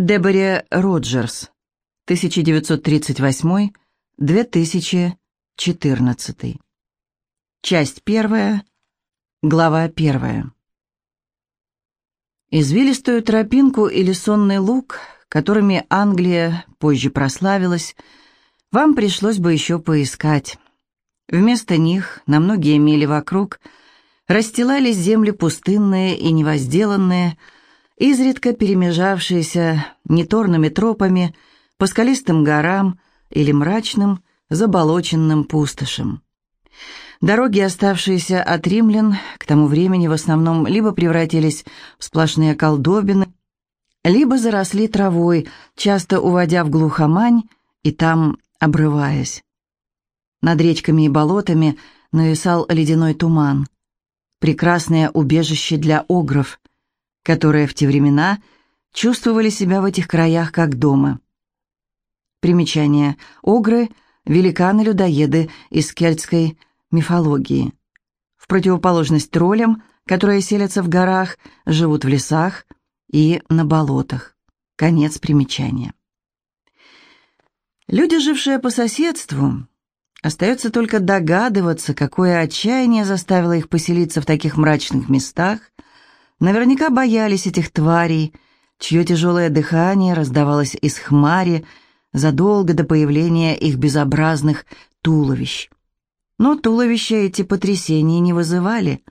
Деборе Роджерс, 1938-2014. Часть первая, глава первая. Извилистую тропинку или сонный луг, которыми Англия позже прославилась, вам пришлось бы еще поискать. Вместо них, на многие мили вокруг, расстилались земли пустынные и невозделанные, изредка перемежавшиеся неторными тропами по скалистым горам или мрачным, заболоченным пустошам. Дороги, оставшиеся от римлян, к тому времени в основном либо превратились в сплошные колдобины, либо заросли травой, часто уводя в глухомань и там обрываясь. Над речками и болотами нависал ледяной туман. Прекрасное убежище для огров — которые в те времена чувствовали себя в этих краях как дома. Примечание. Огры – великаны-людоеды из кельтской мифологии. В противоположность троллям, которые селятся в горах, живут в лесах и на болотах. Конец примечания. Люди, жившие по соседству, остается только догадываться, какое отчаяние заставило их поселиться в таких мрачных местах – Наверняка боялись этих тварей, чье тяжелое дыхание раздавалось из хмари задолго до появления их безобразных туловищ. Но туловища эти потрясения не вызывали.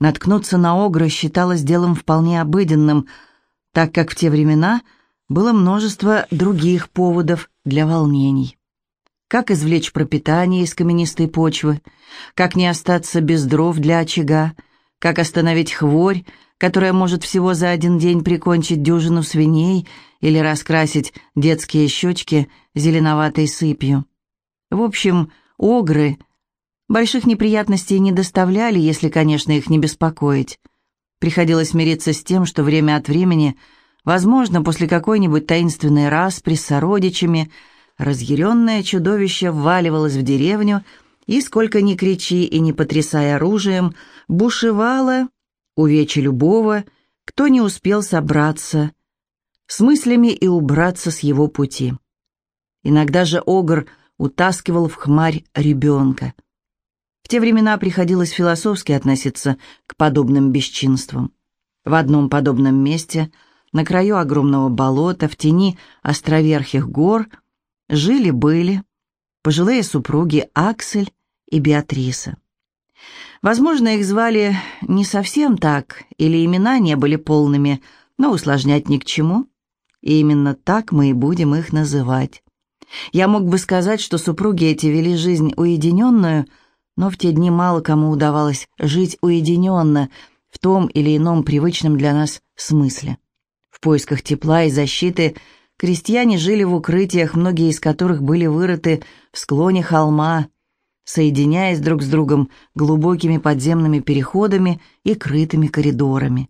Наткнуться на огра считалось делом вполне обыденным, так как в те времена было множество других поводов для волнений. Как извлечь пропитание из каменистой почвы, как не остаться без дров для очага, как остановить хворь, которая может всего за один день прикончить дюжину свиней или раскрасить детские щечки зеленоватой сыпью. В общем, огры больших неприятностей не доставляли, если, конечно, их не беспокоить. Приходилось мириться с тем, что время от времени, возможно, после какой-нибудь таинственной распри с сородичами, разъяренное чудовище вваливалось в деревню и, сколько ни кричи и не потрясая оружием, бушевало увечи любого, кто не успел собраться с мыслями и убраться с его пути. Иногда же Огр утаскивал в хмарь ребенка. В те времена приходилось философски относиться к подобным бесчинствам. В одном подобном месте, на краю огромного болота, в тени островерхих гор, жили-были пожилые супруги Аксель и Беатриса. Возможно, их звали не совсем так, или имена не были полными, но усложнять ни к чему. И именно так мы и будем их называть. Я мог бы сказать, что супруги эти вели жизнь уединенную, но в те дни мало кому удавалось жить уединенно, в том или ином привычном для нас смысле. В поисках тепла и защиты крестьяне жили в укрытиях, многие из которых были вырыты в склоне холма, соединяясь друг с другом глубокими подземными переходами и крытыми коридорами.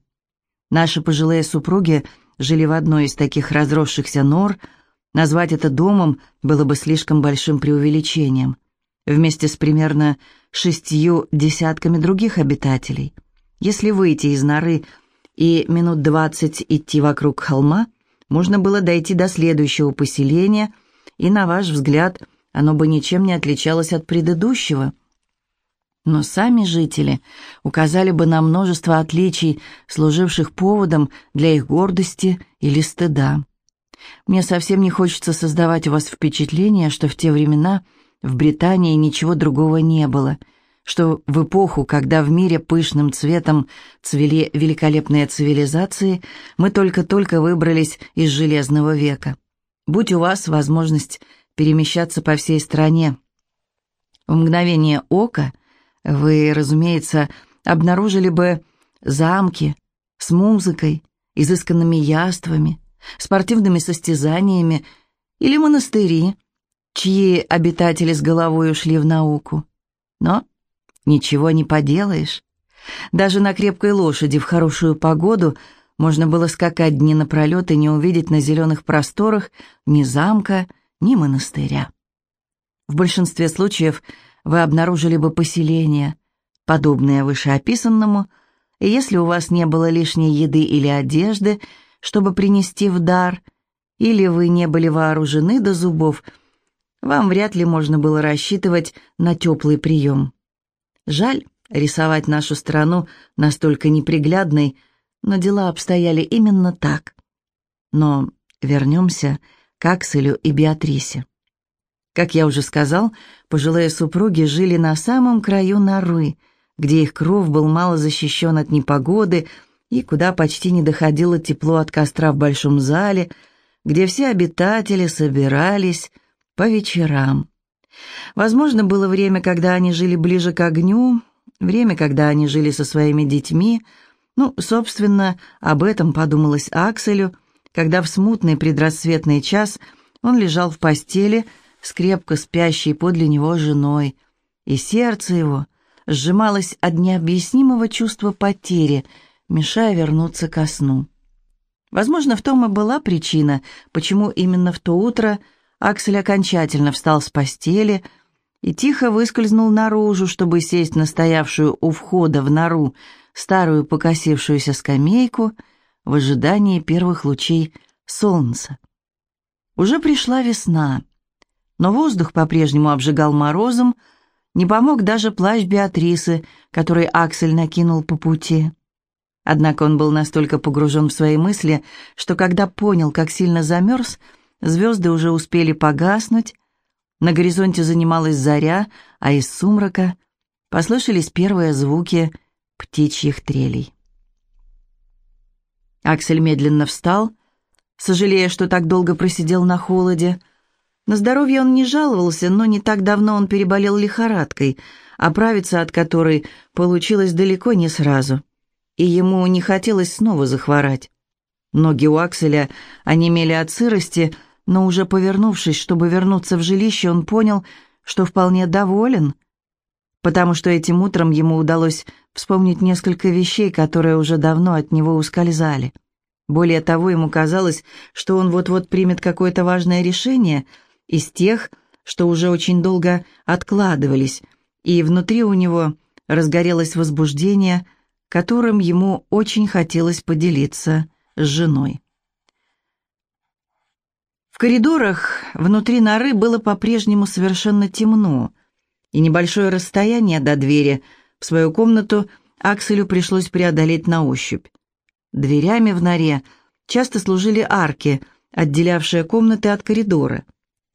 Наши пожилые супруги жили в одной из таких разросшихся нор. Назвать это домом было бы слишком большим преувеличением. Вместе с примерно шестью десятками других обитателей. Если выйти из норы и минут двадцать идти вокруг холма, можно было дойти до следующего поселения, и, на ваш взгляд, – оно бы ничем не отличалось от предыдущего. Но сами жители указали бы на множество отличий, служивших поводом для их гордости или стыда. Мне совсем не хочется создавать у вас впечатление, что в те времена в Британии ничего другого не было, что в эпоху, когда в мире пышным цветом цвели великолепные цивилизации, мы только-только выбрались из Железного века. Будь у вас возможность перемещаться по всей стране. В мгновение ока вы, разумеется, обнаружили бы замки с музыкой, изысканными яствами, спортивными состязаниями или монастыри, чьи обитатели с головой ушли в науку. Но ничего не поделаешь. Даже на крепкой лошади в хорошую погоду можно было скакать дни напролет и не увидеть на зеленых просторах ни замка, ни монастыря. В большинстве случаев вы обнаружили бы поселение, подобное вышеописанному, и если у вас не было лишней еды или одежды, чтобы принести в дар, или вы не были вооружены до зубов, вам вряд ли можно было рассчитывать на теплый прием. Жаль рисовать нашу страну настолько неприглядной, но дела обстояли именно так. Но вернемся к Акселю и Беатрисе. Как я уже сказал, пожилые супруги жили на самом краю норы, где их кров был мало защищен от непогоды и куда почти не доходило тепло от костра в большом зале, где все обитатели собирались по вечерам. Возможно, было время, когда они жили ближе к огню, время, когда они жили со своими детьми. Ну, собственно, об этом подумалось Акселю, когда в смутный предрассветный час он лежал в постели, с крепко спящей подле него женой, и сердце его сжималось от необъяснимого чувства потери, мешая вернуться ко сну. Возможно, в том и была причина, почему именно в то утро Аксель окончательно встал с постели и тихо выскользнул наружу, чтобы сесть на стоявшую у входа в нору старую покосившуюся скамейку в ожидании первых лучей солнца. Уже пришла весна — но воздух по-прежнему обжигал морозом, не помог даже плащ Беатрисы, который Аксель накинул по пути. Однако он был настолько погружен в свои мысли, что когда понял, как сильно замерз, звезды уже успели погаснуть, на горизонте занималась заря, а из сумрака послышались первые звуки птичьих трелей. Аксель медленно встал, сожалея, что так долго просидел на холоде, — на здоровье он не жаловался, но не так давно он переболел лихорадкой, оправиться от которой получилось далеко не сразу. И ему не хотелось снова захворать. Ноги у Акселя онемели от сырости, но уже повернувшись, чтобы вернуться в жилище, он понял, что вполне доволен, потому что этим утром ему удалось вспомнить несколько вещей, которые уже давно от него ускользали. Более того, ему казалось, что он вот-вот примет какое-то важное решение — из тех, что уже очень долго откладывались, и внутри у него разгорелось возбуждение, которым ему очень хотелось поделиться с женой. В коридорах внутри норы было по-прежнему совершенно темно, и небольшое расстояние до двери в свою комнату Акселю пришлось преодолеть на ощупь. Дверями в норе часто служили арки, отделявшие комнаты от коридора.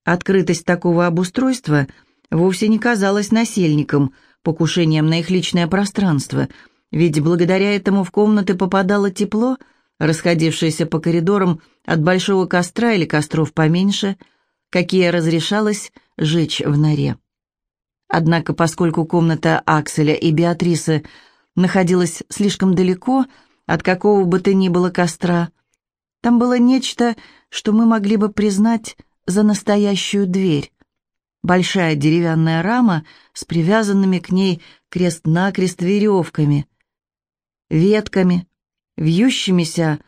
Открытость такого обустройства вовсе не казалась насельником, покушением на их личное пространство, ведь благодаря этому в комнаты попадало тепло, расходившееся по коридорам от большого костра или костров поменьше, какие разрешалось жечь в норе. Однако, поскольку комната Акселя и Беатрисы находилась слишком далеко от какого бы то ни было костра, там было нечто, что мы могли бы признать за настоящую дверь. Большая деревянная рама с привязанными к ней крест-накрест веревками, ветками, вьющимися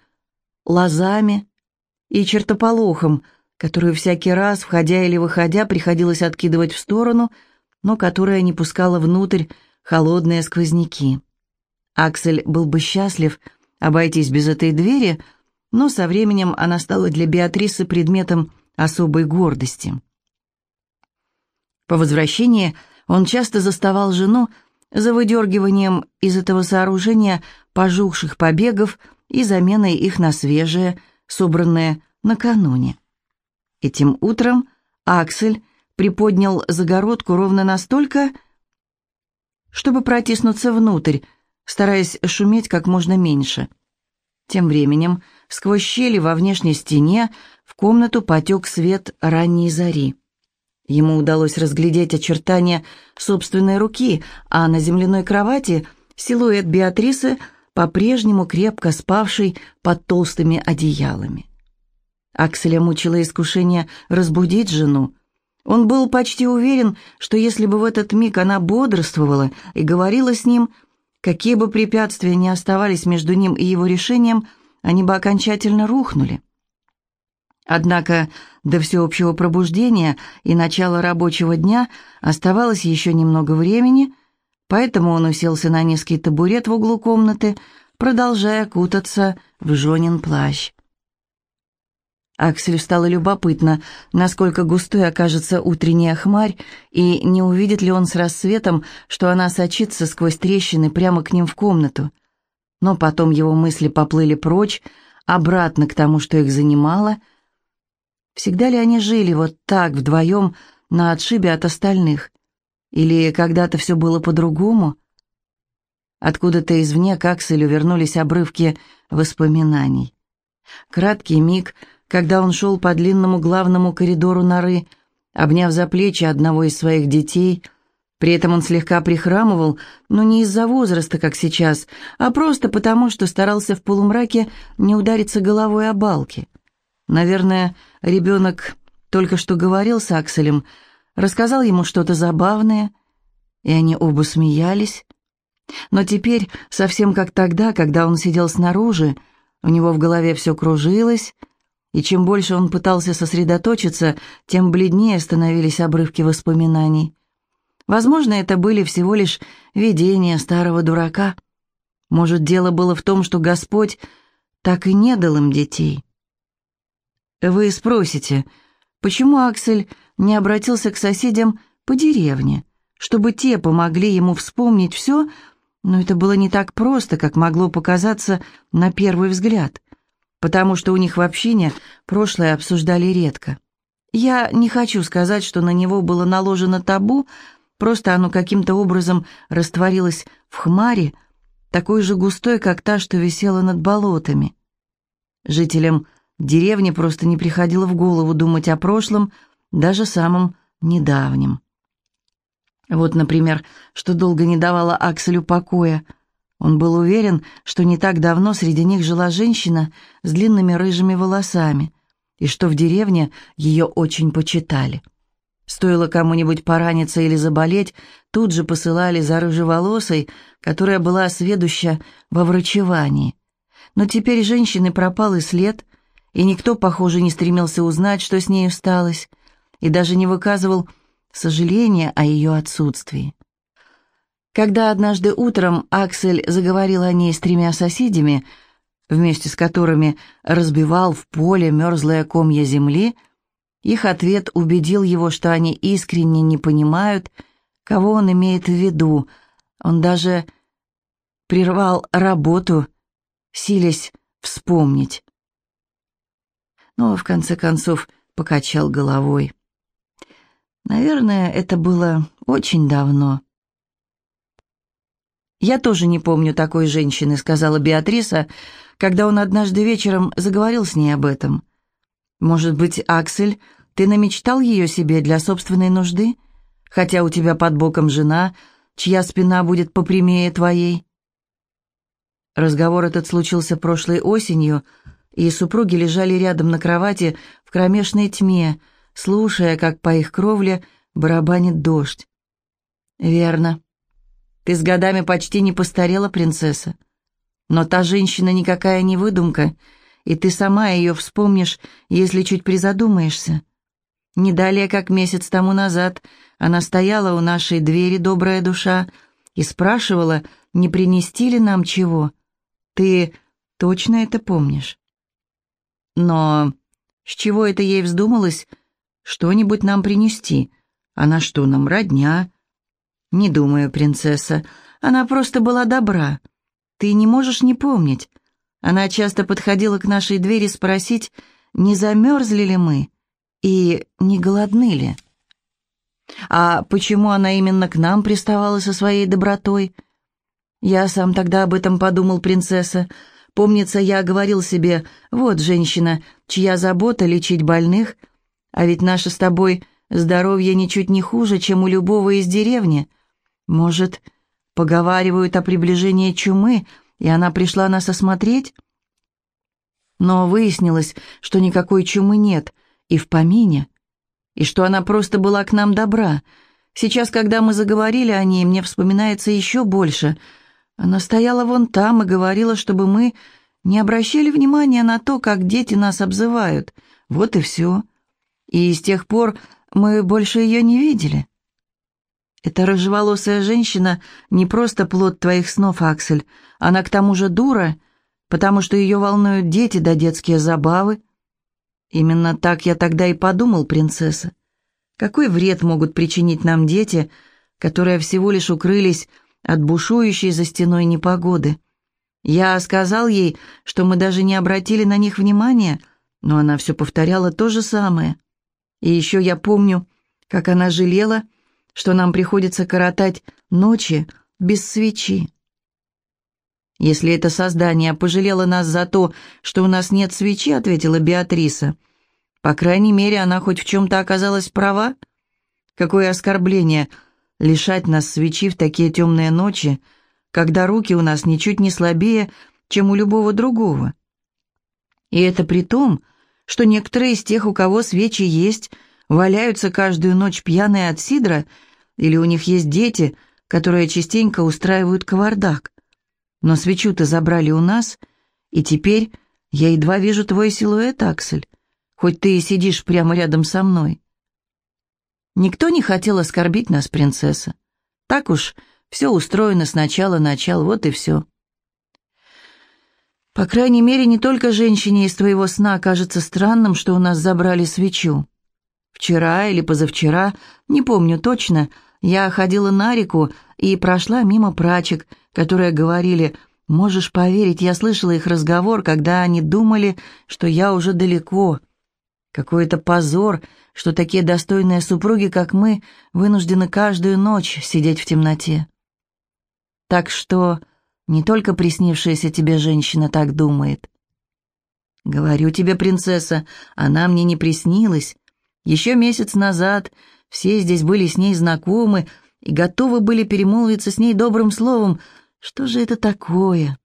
лозами и чертополохом, которую всякий раз, входя или выходя, приходилось откидывать в сторону, но которая не пускала внутрь холодные сквозняки. Аксель был бы счастлив обойтись без этой двери, но со временем она стала для Беатрисы предметом особой гордости. По возвращении он часто заставал жену за выдергиванием из этого сооружения пожухших побегов и заменой их на свежие, собранные накануне. Этим утром Аксель приподнял загородку ровно настолько, чтобы протиснуться внутрь, стараясь шуметь как можно меньше. Тем временем сквозь щели во внешней стене в комнату потек свет ранней зари. Ему удалось разглядеть очертания собственной руки, а на земляной кровати силуэт Беатрисы, по-прежнему крепко спавшей под толстыми одеялами. Акселя мучило искушение разбудить жену. Он был почти уверен, что если бы в этот миг она бодрствовала и говорила с ним, какие бы препятствия ни оставались между ним и его решением, они бы окончательно рухнули. Однако до всеобщего пробуждения и начала рабочего дня оставалось еще немного времени, поэтому он уселся на низкий табурет в углу комнаты, продолжая кутаться в Жонин плащ. Акселю стало любопытно, насколько густой окажется утренняя хмарь, и не увидит ли он с рассветом, что она сочится сквозь трещины прямо к ним в комнату. Но потом его мысли поплыли прочь, обратно к тому, что их занимало. Всегда ли они жили вот так, вдвоем, на отшибе от остальных? Или когда-то все было по-другому? Откуда-то извне к Акселю вернулись обрывки воспоминаний. Краткий миг — когда он шел по длинному главному коридору норы, обняв за плечи одного из своих детей. При этом он слегка прихрамывал, но не из-за возраста, как сейчас, а просто потому, что старался в полумраке не удариться головой о балки. Наверное, ребенок только что говорил с Акселем, рассказал ему что-то забавное, и они оба смеялись. Но теперь, совсем как тогда, когда он сидел снаружи, у него в голове все кружилось, и чем больше он пытался сосредоточиться, тем бледнее становились обрывки воспоминаний. Возможно, это были всего лишь видения старого дурака. Может, дело было в том, что Господь так и не дал им детей. Вы спросите, почему Аксель не обратился к соседям по деревне, чтобы те помогли ему вспомнить все, но это было не так просто, как могло показаться на первый взгляд потому что у них в общине прошлое обсуждали редко. Я не хочу сказать, что на него было наложено табу, просто оно каким-то образом растворилось в хмаре, такой же густой, как та, что висела над болотами. Жителям деревни просто не приходило в голову думать о прошлом, даже самом недавнем. Вот, например, что долго не давало Акселю покоя — он был уверен, что не так давно среди них жила женщина с длинными рыжими волосами, и что в деревне ее очень почитали. Стоило кому-нибудь пораниться или заболеть, тут же посылали за рыжеволосой, которая была сведуща во врачевании. Но теперь женщины пропал и след, и никто, похоже, не стремился узнать, что с ней сталось, и даже не выказывал сожаления о ее отсутствии. Когда однажды утром Аксель заговорил о ней с тремя соседями, вместе с которыми разбивал в поле мерзлое комья земли, их ответ убедил его, что они искренне не понимают, кого он имеет в виду. Он даже прервал работу, силясь вспомнить. Но в конце концов покачал головой. Наверное, это было очень давно. «Я тоже не помню такой женщины», — сказала Беатриса, когда он однажды вечером заговорил с ней об этом. «Может быть, Аксель, ты намечтал ее себе для собственной нужды, хотя у тебя под боком жена, чья спина будет попрямее твоей?» Разговор этот случился прошлой осенью, и супруги лежали рядом на кровати в кромешной тьме, слушая, как по их кровле барабанит дождь. «Верно», ты с годами почти не постарела, принцесса. Но та женщина никакая не выдумка, и ты сама ее вспомнишь, если чуть призадумаешься. Не далее, как месяц тому назад, она стояла у нашей двери, добрая душа, и спрашивала, не принести ли нам чего. Ты точно это помнишь? Но с чего это ей вздумалось что-нибудь нам принести? Она что, нам родня?» «Не думаю, принцесса. Она просто была добра. Ты не можешь не помнить. Она часто подходила к нашей двери спросить, не замерзли ли мы и не голодны ли. А почему она именно к нам приставала со своей добротой? Я сам тогда об этом подумал, принцесса. Помнится, я говорил себе, вот женщина, чья забота лечить больных, а ведь наше с тобой здоровье ничуть не хуже, чем у любого из деревни». Может, поговаривают о приближении чумы, и она пришла нас осмотреть? Но выяснилось, что никакой чумы нет и в помине, и что она просто была к нам добра. Сейчас, когда мы заговорили о ней, мне вспоминается еще больше. Она стояла вон там и говорила, чтобы мы не обращали внимания на то, как дети нас обзывают. Вот и все. И с тех пор мы больше ее не видели. Эта рыжеволосая женщина не просто плод твоих снов, Аксель. Она к тому же дура, потому что ее волнуют дети да детские забавы. Именно так я тогда и подумал, принцесса. Какой вред могут причинить нам дети, которые всего лишь укрылись от бушующей за стеной непогоды? Я сказал ей, что мы даже не обратили на них внимания, но она все повторяла то же самое. И еще я помню, как она жалела, что нам приходится коротать ночи без свечи. «Если это создание пожалело нас за то, что у нас нет свечи», — ответила Беатриса, — «по крайней мере, она хоть в чем-то оказалась права. Какое оскорбление лишать нас свечи в такие темные ночи, когда руки у нас ничуть не слабее, чем у любого другого. И это при том, что некоторые из тех, у кого свечи есть, валяются каждую ночь пьяные от сидра, или у них есть дети, которые частенько устраивают кавардак. Но свечу-то забрали у нас, и теперь я едва вижу твой силуэт, Аксель, хоть ты и сидишь прямо рядом со мной. Никто не хотел оскорбить нас, принцесса. Так уж все устроено с начала начал, вот и все. По крайней мере, не только женщине из твоего сна кажется странным, что у нас забрали свечу. Вчера или позавчера, не помню точно, я ходила на реку и прошла мимо прачек, которые говорили, «Можешь поверить, я слышала их разговор, когда они думали, что я уже далеко». Какой-то позор, что такие достойные супруги, как мы, вынуждены каждую ночь сидеть в темноте. Так что не только приснившаяся тебе женщина так думает. Говорю тебе, принцесса, она мне не приснилась. Еще месяц назад все здесь были с ней знакомы и готовы были перемолвиться с ней добрым словом. Что же это такое?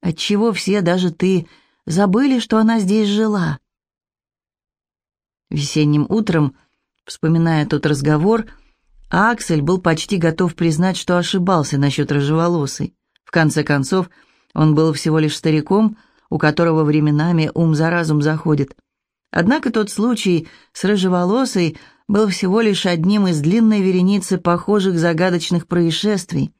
Отчего все, даже ты, забыли, что она здесь жила? Весенним утром, вспоминая тот разговор, Аксель был почти готов признать, что ошибался насчет рыжеволосой. В конце концов, он был всего лишь стариком, у которого временами ум за разум заходит. Однако тот случай с рыжеволосой был всего лишь одним из длинной вереницы похожих загадочных происшествий.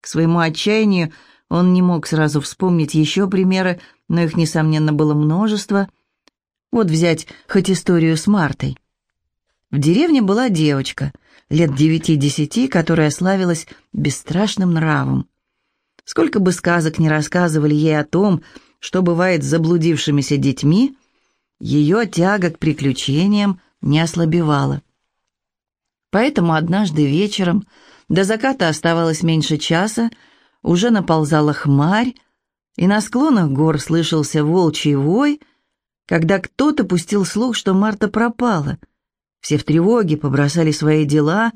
К своему отчаянию он не мог сразу вспомнить еще примеры, но их, несомненно, было множество. Вот взять хоть историю с Мартой. В деревне была девочка, лет девяти-десяти, которая славилась бесстрашным нравом. Сколько бы сказок ни рассказывали ей о том, что бывает с заблудившимися детьми, ее тяга к приключениям не ослабевала. Поэтому однажды вечером, до заката оставалось меньше часа, уже наползала хмарь, и на склонах гор слышался волчий вой, когда кто-то пустил слух, что Марта пропала. Все в тревоге побросали свои дела,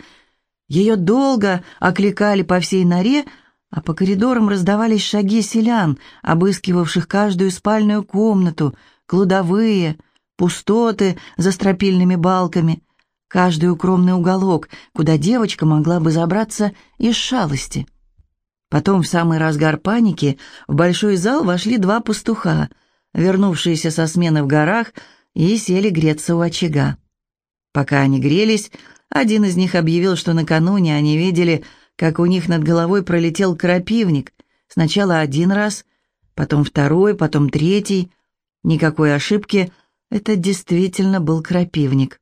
ее долго окликали по всей норе, а по коридорам раздавались шаги селян, обыскивавших каждую спальную комнату, кладовые, пустоты за стропильными балками, каждый укромный уголок, куда девочка могла бы забраться из шалости. Потом, в самый разгар паники, в большой зал вошли два пастуха, вернувшиеся со смены в горах, и сели греться у очага. Пока они грелись, один из них объявил, что накануне они видели, как у них над головой пролетел крапивник. Сначала один раз, потом второй, потом третий. Никакой ошибки, это действительно был крапивник.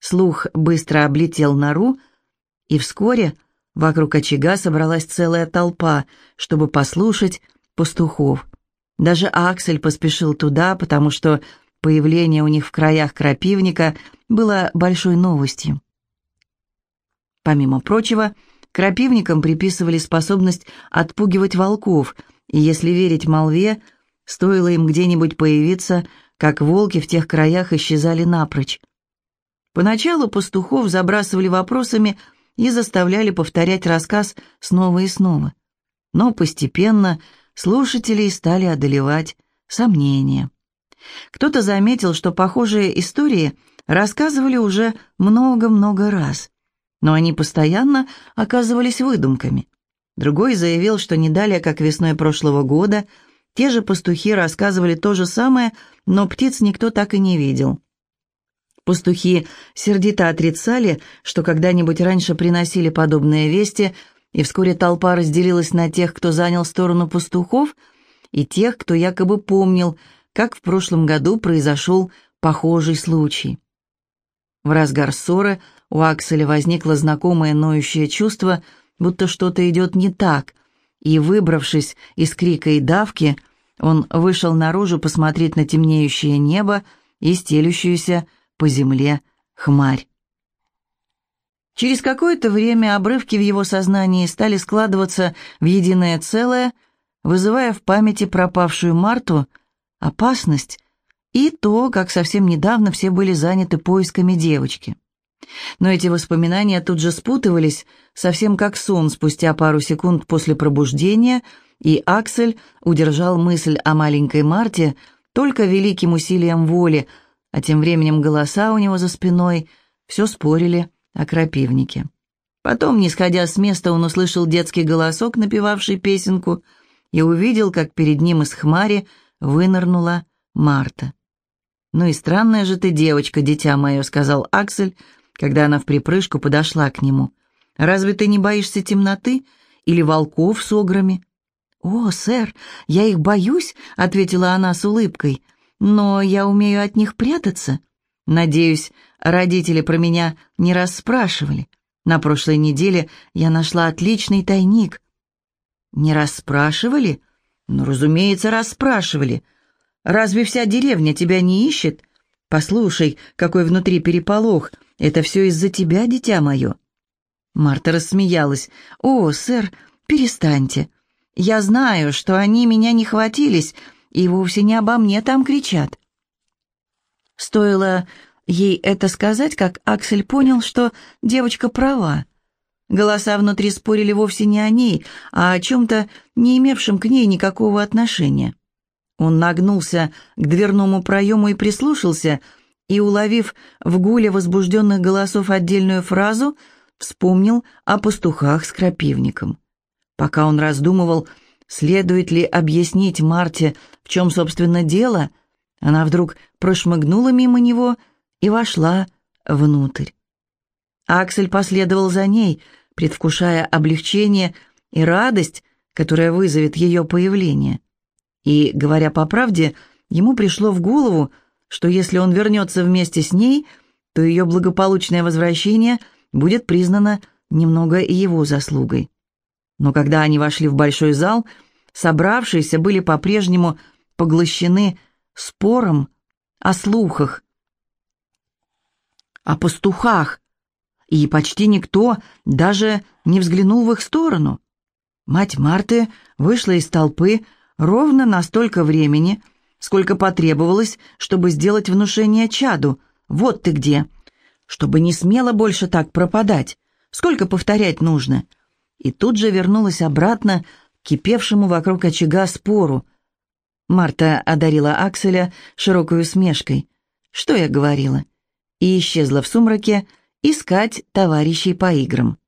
Слух быстро облетел нору, и вскоре вокруг очага собралась целая толпа, чтобы послушать пастухов. Даже Аксель поспешил туда, потому что появление у них в краях крапивника было большой новостью. Помимо прочего, крапивникам приписывали способность отпугивать волков, и, если верить молве, стоило им где-нибудь появиться, как волки в тех краях исчезали напрочь. Поначалу пастухов забрасывали вопросами и заставляли повторять рассказ снова и снова. Но постепенно слушателей стали одолевать сомнения. Кто-то заметил, что похожие истории рассказывали уже много-много раз, но они постоянно оказывались выдумками. Другой заявил, что не далее, как весной прошлого года, те же пастухи рассказывали то же самое, но птиц никто так и не видел. Пастухи сердито отрицали, что когда-нибудь раньше приносили подобные вести, и вскоре толпа разделилась на тех, кто занял сторону пастухов, и тех, кто якобы помнил, как в прошлом году произошел похожий случай. В разгар ссоры у Акселя возникло знакомое ноющее чувство, будто что-то идет не так, и, выбравшись из крика и давки, он вышел наружу посмотреть на темнеющее небо и стелющуюся по земле хмарь. Через какое-то время обрывки в его сознании стали складываться в единое целое, вызывая в памяти пропавшую Марту, опасность и то, как совсем недавно все были заняты поисками девочки. Но эти воспоминания тут же спутывались, совсем как сон спустя пару секунд после пробуждения, и Аксель удержал мысль о маленькой Марте только великим усилием воли, а тем временем голоса у него за спиной все спорили о крапивнике. Потом, не сходя с места, он услышал детский голосок, напевавший песенку, и увидел, как перед ним из хмари вынырнула Марта. «Ну и странная же ты девочка, дитя мое», — сказал Аксель, когда она в припрыжку подошла к нему. «Разве ты не боишься темноты или волков с ограми?» «О, сэр, я их боюсь», — ответила она с улыбкой, «но я умею от них прятаться. Надеюсь, родители про меня не расспрашивали. На прошлой неделе я нашла отличный тайник». «Не расспрашивали?» «Ну, разумеется, расспрашивали. Разве вся деревня тебя не ищет? Послушай, какой внутри переполох. Это все из-за тебя, дитя мое». Марта рассмеялась. «О, сэр, перестаньте. Я знаю, что они меня не хватились, и вовсе не обо мне там кричат». Стоило ей это сказать, как Аксель понял, что девочка права. Голоса внутри спорили вовсе не о ней, а о чем-то, не имевшем к ней никакого отношения. Он нагнулся к дверному проему и прислушался, и, уловив в гуле возбужденных голосов отдельную фразу, вспомнил о пастухах с крапивником. Пока он раздумывал, следует ли объяснить Марте, в чем, собственно, дело, она вдруг прошмыгнула мимо него и вошла внутрь. Аксель последовал за ней, предвкушая облегчение и радость, которая вызовет ее появление. И, говоря по правде, ему пришло в голову, что если он вернется вместе с ней, то ее благополучное возвращение будет признано немного его заслугой. Но когда они вошли в большой зал, собравшиеся были по-прежнему поглощены спором о слухах, о пастухах, и почти никто даже не взглянул в их сторону. Мать Марты вышла из толпы ровно на столько времени, сколько потребовалось, чтобы сделать внушение чаду. «Вот ты где!» Чтобы не смело больше так пропадать. Сколько повторять нужно? И тут же вернулась обратно к кипевшему вокруг очага спору. Марта одарила Акселя широкой усмешкой. «Что я говорила?» И исчезла в сумраке искать товарищей по играм.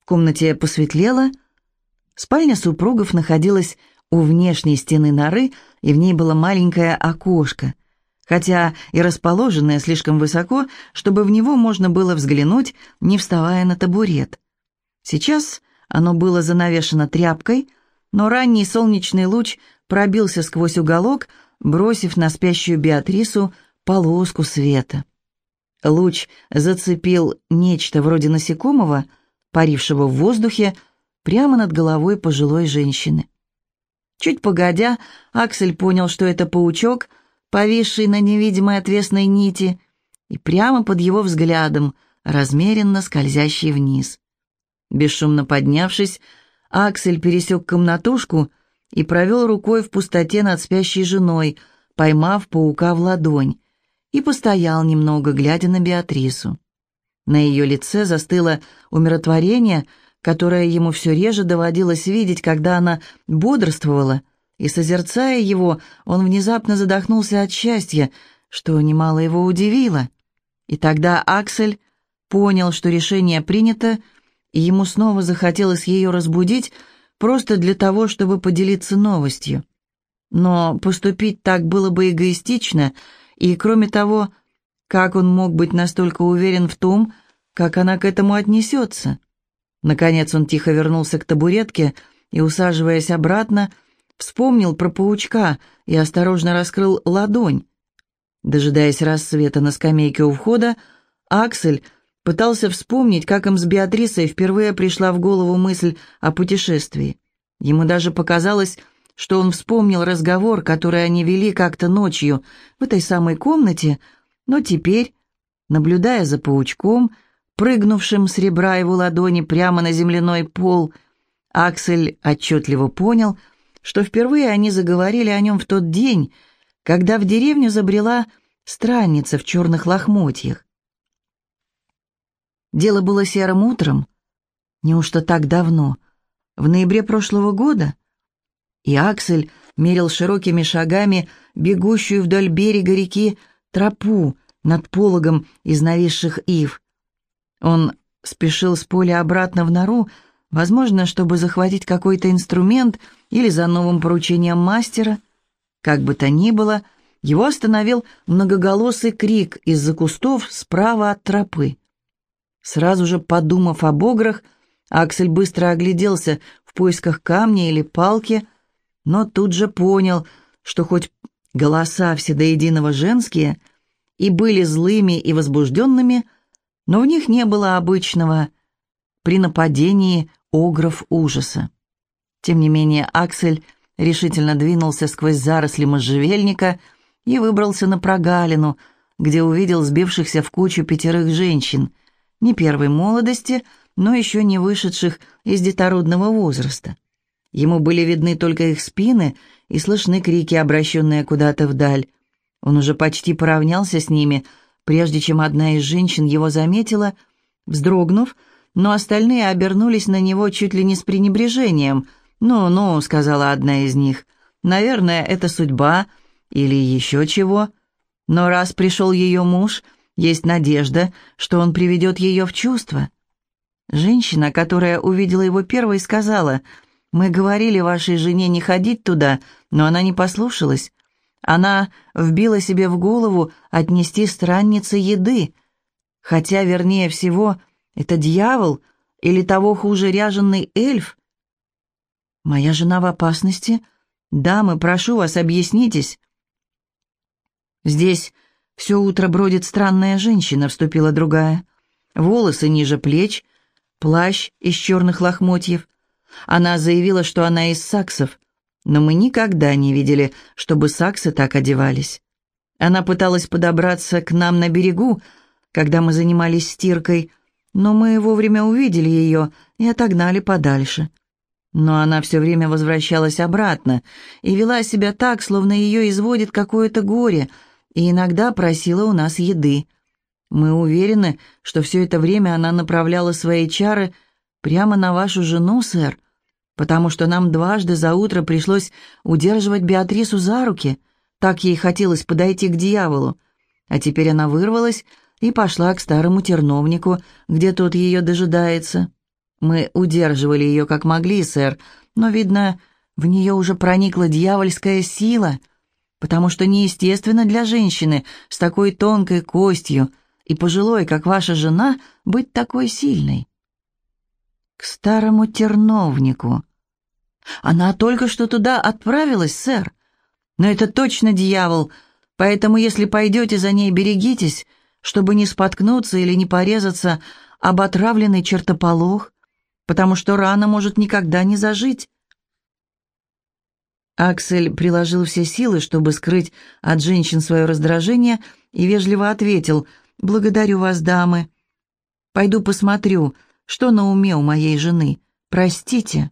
В комнате посветлело. Спальня супругов находилась у внешней стены норы, и в ней было маленькое окошко, хотя и расположенное слишком высоко, чтобы в него можно было взглянуть, не вставая на табурет. Сейчас оно было занавешено тряпкой, но ранний солнечный луч пробился сквозь уголок, бросив на спящую Беатрису полоску света. Луч зацепил нечто вроде насекомого, парившего в воздухе, прямо над головой пожилой женщины. Чуть погодя, Аксель понял, что это паучок, повисший на невидимой отвесной нити, и прямо под его взглядом, размеренно скользящий вниз. Бесшумно поднявшись, Аксель пересек комнатушку и провел рукой в пустоте над спящей женой, поймав паука в ладонь, и постоял немного, глядя на Беатрису. На ее лице застыло умиротворение, которое ему все реже доводилось видеть, когда она бодрствовала, и, созерцая его, он внезапно задохнулся от счастья, что немало его удивило. И тогда Аксель понял, что решение принято, и ему снова захотелось ее разбудить просто для того, чтобы поделиться новостью. Но поступить так было бы эгоистично, и, кроме того, как он мог быть настолько уверен в том, как она к этому отнесется? Наконец он тихо вернулся к табуретке и, усаживаясь обратно, вспомнил про паучка и осторожно раскрыл ладонь. Дожидаясь рассвета на скамейке у входа, Аксель пытался вспомнить, как им с Беатрисой впервые пришла в голову мысль о путешествии. Ему даже показалось, что он вспомнил разговор, который они вели как-то ночью в этой самой комнате, но теперь, наблюдая за паучком, прыгнувшим с ребра его ладони прямо на земляной пол, Аксель отчетливо понял, что впервые они заговорили о нем в тот день, когда в деревню забрела странница в черных лохмотьях. Дело было серым утром, неужто так давно, в ноябре прошлого года? И Аксель мерил широкими шагами бегущую вдоль берега реки тропу над пологом из нависших ив. Он спешил с поля обратно в нору, возможно, чтобы захватить какой-то инструмент или за новым поручением мастера. Как бы то ни было, его остановил многоголосый крик из-за кустов справа от тропы. Сразу же подумав об ограх, Аксель быстро огляделся в поисках камня или палки, но тут же понял, что хоть голоса все до единого женские и были злыми и возбужденными, но в них не было обычного при нападении огров ужаса. Тем не менее Аксель решительно двинулся сквозь заросли можжевельника и выбрался на прогалину, где увидел сбившихся в кучу пятерых женщин, не первой молодости, но еще не вышедших из детородного возраста. Ему были видны только их спины и слышны крики, обращенные куда-то вдаль. Он уже почти поравнялся с ними, прежде чем одна из женщин его заметила, вздрогнув, но остальные обернулись на него чуть ли не с пренебрежением. «Ну-ну», — сказала одна из них, — «наверное, это судьба или еще чего. Но раз пришел ее муж, есть надежда, что он приведет ее в чувство». Женщина, которая увидела его первой, сказала, «Мы говорили вашей жене не ходить туда, но она не послушалась. Она вбила себе в голову отнести страннице еды, хотя, вернее всего, это дьявол или того хуже ряженный эльф. Моя жена в опасности? Дамы, прошу вас, объяснитесь. Здесь все утро бродит странная женщина, вступила другая. Волосы ниже плеч, плащ из черных лохмотьев. Она заявила, что она из саксов, но мы никогда не видели, чтобы саксы так одевались. Она пыталась подобраться к нам на берегу, когда мы занимались стиркой, но мы вовремя увидели ее и отогнали подальше. Но она все время возвращалась обратно и вела себя так, словно ее изводит какое-то горе, и иногда просила у нас еды. Мы уверены, что все это время она направляла свои чары прямо на вашу жену, сэр, потому что нам дважды за утро пришлось удерживать Беатрису за руки, так ей хотелось подойти к дьяволу. А теперь она вырвалась и пошла к старому терновнику, где тот ее дожидается. Мы удерживали ее как могли, сэр, но, видно, в нее уже проникла дьявольская сила, потому что неестественно для женщины с такой тонкой костью — и пожилой, как ваша жена, быть такой сильной? К старому терновнику. Она только что туда отправилась, сэр. Но это точно дьявол, поэтому если пойдете за ней, берегитесь, чтобы не споткнуться или не порезаться об отравленный чертополох, потому что рана может никогда не зажить. Аксель приложил все силы, чтобы скрыть от женщин свое раздражение, и вежливо ответил — «Благодарю вас, дамы. Пойду посмотрю, что на уме у моей жены. Простите».